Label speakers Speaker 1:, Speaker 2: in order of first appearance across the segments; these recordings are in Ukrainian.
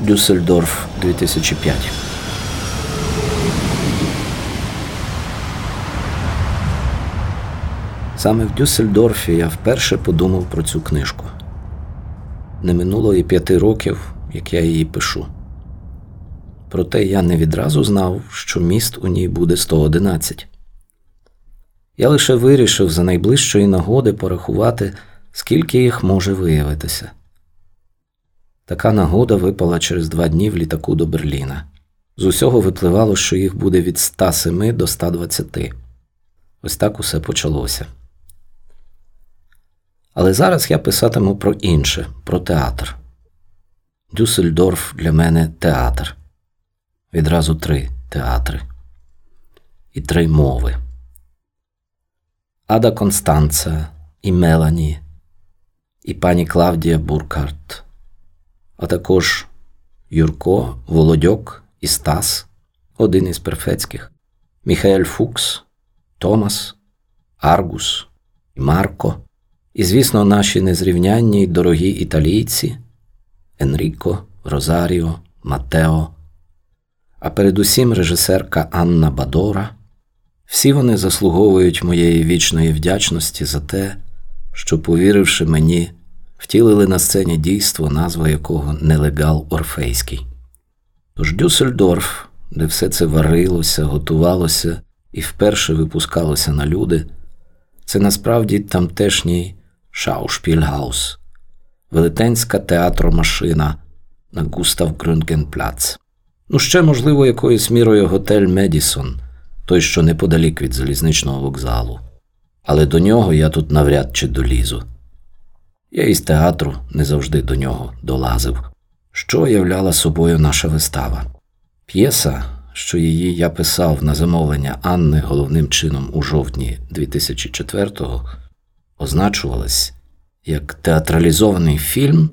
Speaker 1: Дюссельдорф 2005 Саме в Дюссельдорфі я вперше подумав про цю книжку. Не минуло і п'яти років, як я її пишу. Проте я не відразу знав, що міст у ній буде 111. Я лише вирішив за найближчої нагоди порахувати, скільки їх може виявитися. Така нагода випала через два дні в літаку до Берліна. З усього випливало, що їх буде від 107 до 120. Ось так усе почалося. Але зараз я писатиму про інше, про театр. Дюссельдорф для мене театр. Відразу три театри і три мови. Ада Констанца, і Мелані, і пані Клавдія Буркарт, а також Юрко, Володьок і Стас, один із перфецьких, Міхаель Фукс, Томас, Аргус Марко. І, звісно, наші незрівнянні й дорогі італійці Енріко, Розаріо, Матео, а передусім режисерка Анна Бадора. Всі вони заслуговують моєї вічної вдячності за те, що, повіривши мені, втілили на сцені дійство, назва якого нелегал Орфейський. Тож Дюссельдорф, де все це варилося, готувалося і вперше випускалося на люди, це насправді тамтешній Шаушпільгаус, велетенська театромашина на Густав Грюнгенпляц. Ну, ще, можливо, якоюсь мірою готель Медісон, той, що неподалік від залізничного вокзалу. Але до нього я тут навряд чи долізу. Я із театру не завжди до нього долазив. Що являла собою наша вистава? П'єса, що її я писав на замовлення Анни головним чином у жовтні 2004-го, означувалась як театралізований фільм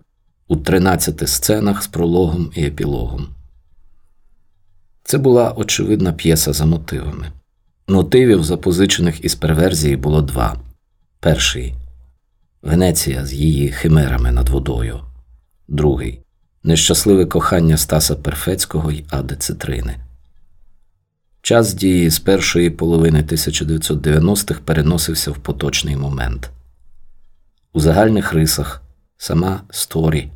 Speaker 1: у 13 сценах з прологом і епілогом. Це була очевидна п'єса за мотивами. Мотивів, запозичених із перверзії, було два. Перший Венеція з її химерами над водою. Другий нещасливе кохання Стаса Перфецького й Ади Цитрини. Час дії з першої половини 1990-х переносився в поточний момент. У загальних рисах сама Сторі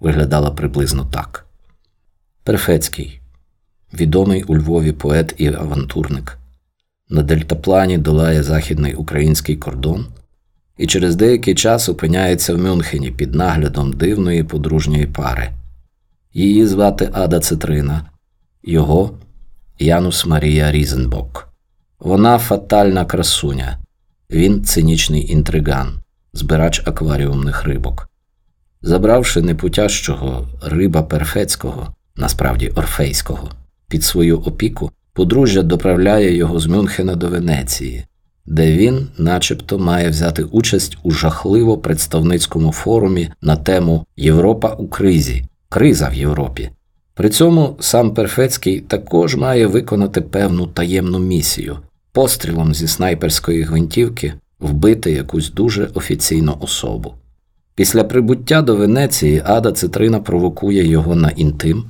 Speaker 1: виглядала приблизно так. Перфецький, відомий у Львові поет і авантурник, на дельтаплані долає західний український кордон і через деякий час опиняється в Мюнхені під наглядом дивної подружньої пари. Її звати Ада Цитрина, його Янус Марія Різенбок. Вона фатальна красуня, він цинічний інтриган збирач акваріумних рибок. Забравши непутящого риба перфецького, насправді орфейського, під свою опіку, подружжя доправляє його з Мюнхена до Венеції, де він, начебто, має взяти участь у жахливо представницькому форумі на тему Європа у кризі, криза в Європі. При цьому сам Перфецький також має виконати певну таємну місію пострілом зі снайперської гвинтівки вбити якусь дуже офіційну особу. Після прибуття до Венеції Ада Цитрина провокує його на інтим,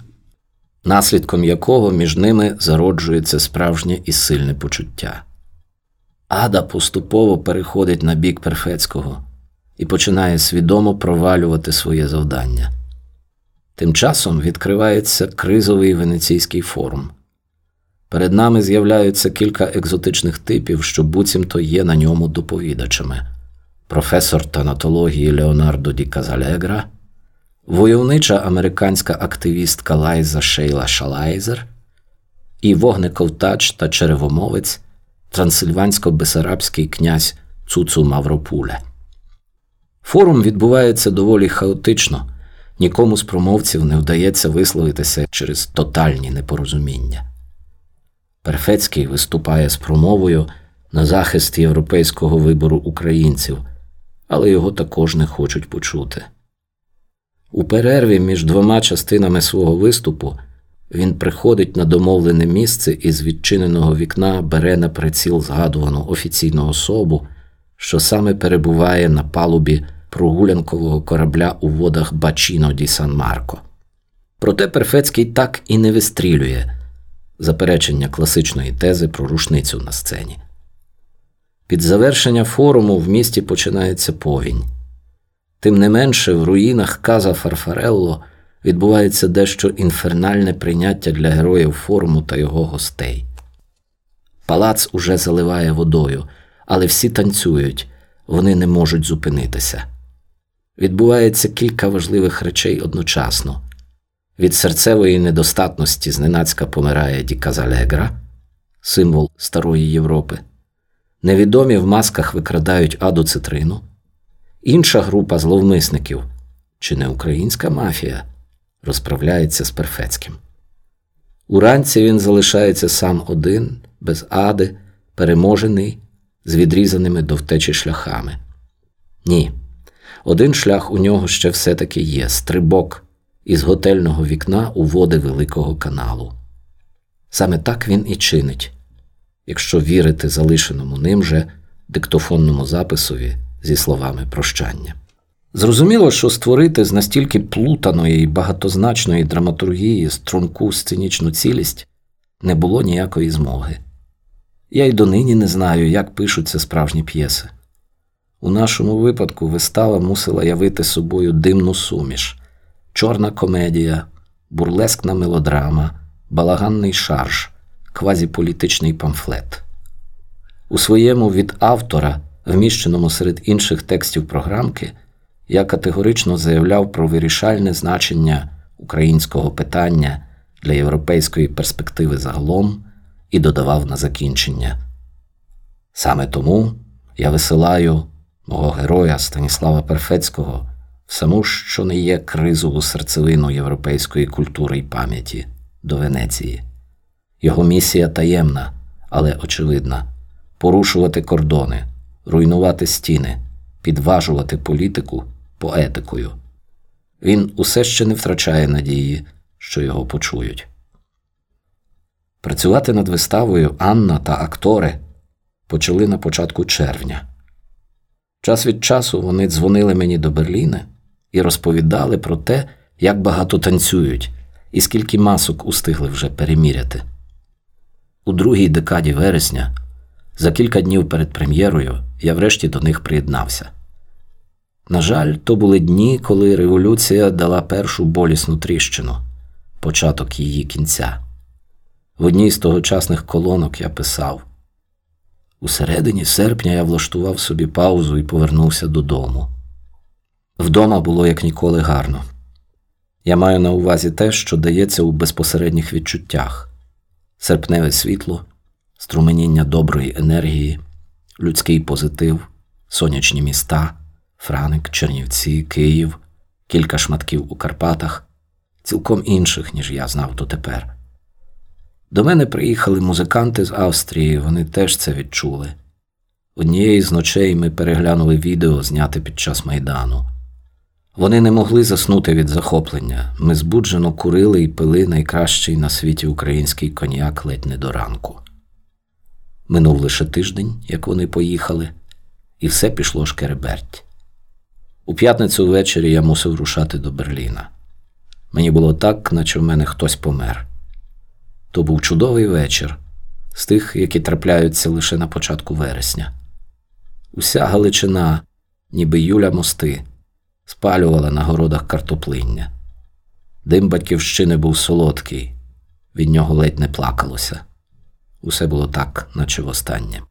Speaker 1: наслідком якого між ними зароджується справжнє і сильне почуття. Ада поступово переходить на бік Перфецького і починає свідомо провалювати своє завдання. Тим часом відкривається кризовий венеційський форум. Перед нами з'являються кілька екзотичних типів, що буцімто є на ньому доповідачами: професор танатології Леонардо Ді Казалегра, войовнича американська активістка Лайза Шейла Шалайзер і вогнековтач та черевомовець, трансильвансько-бесарабський князь Цуцу Мавропуле. Форум відбувається доволі хаотично, нікому з промовців не вдається висловитися через тотальні непорозуміння. Перфецький виступає з промовою на захист європейського вибору українців, але його також не хочуть почути. У перерві між двома частинами свого виступу він приходить на домовлене місце і з відчиненого вікна бере на приціл згадувану офіційну особу, що саме перебуває на палубі прогулянкового корабля у водах Бачіно ді Сан Марко. Проте Перфецький так і не вистрілює заперечення класичної тези про рушницю на сцені. Під завершення форуму в місті починається повінь. Тим не менше, в руїнах Каза Фарфарелло відбувається дещо інфернальне прийняття для героїв форуму та його гостей. Палац уже заливає водою, але всі танцюють, вони не можуть зупинитися. Відбувається кілька важливих речей одночасно. Від серцевої недостатності зненацька помирає Ді Казалегра, символ Старої Європи. Невідомі в масках викрадають аду цитрину. Інша група зловмисників, чи не українська мафія, розправляється з Перфецьким. Уранці він залишається сам один, без ади, переможений, з відрізаними до втечі шляхами. Ні, один шлях у нього ще все-таки є стрибок із готельного вікна у води Великого каналу. Саме так він і чинить, якщо вірити залишеному ним же диктофонному записові зі словами прощання. Зрозуміло, що створити з настільки плутаної і багатозначної драматургії струнку сценічну цілість не було ніякої змоги. Я й донині не знаю, як пишуться справжні п'єси. У нашому випадку вистава мусила явити собою димну суміш, чорна комедія, бурлескна мелодрама, балаганний шарж, квазіполітичний памфлет. У своєму від автора, вміщеному серед інших текстів програмки, я категорично заявляв про вирішальне значення українського питання для європейської перспективи загалом і додавав на закінчення. Саме тому я висилаю мого героя Станіслава Перфецького в саму, що не є кризову серцевину європейської культури і пам'яті до Венеції. Його місія таємна, але очевидна порушувати кордони, руйнувати стіни, підважувати політику поетикою. Він усе ще не втрачає надії, що його почують. Працювати над виставою Анна та актори почали на початку червня. Час від часу вони дзвонили мені до Берліна і розповідали про те, як багато танцюють і скільки масок устигли вже переміряти. У другій декаді вересня, за кілька днів перед прем'єрою, я врешті до них приєднався. На жаль, то були дні, коли революція дала першу болісну тріщину, початок її кінця. В одній з тогочасних колонок я писав у середині серпня я влаштував собі паузу і повернувся додому. Вдома було як ніколи гарно. Я маю на увазі те, що дається у безпосередніх відчуттях серпневе світло, струменіння доброї енергії, людський позитив, сонячні міста, Франик, Чернівці, Київ, кілька шматків у Карпатах, цілком інших, ніж я знав дотепер. До мене приїхали музиканти з Австрії, вони теж це відчули. Однієї з ночей ми переглянули відео, зняте під час майдану. Вони не могли заснути від захоплення. Ми збуджено курили і пили найкращий на світі український коньяк ледь не до ранку. Минув лише тиждень, як вони поїхали, і все пішло шкереберть. У п'ятницю ввечері я мусив рушати до Берліна. Мені було так, наче в мене хтось помер. То був чудовий вечір, з тих, які трапляються лише на початку вересня. Уся Галичина, ніби Юля мости, спалювала на городах картоплиння. Дим батьківщини був солодкий, від нього ледь не плакалося. Усе було так, наче востаннє.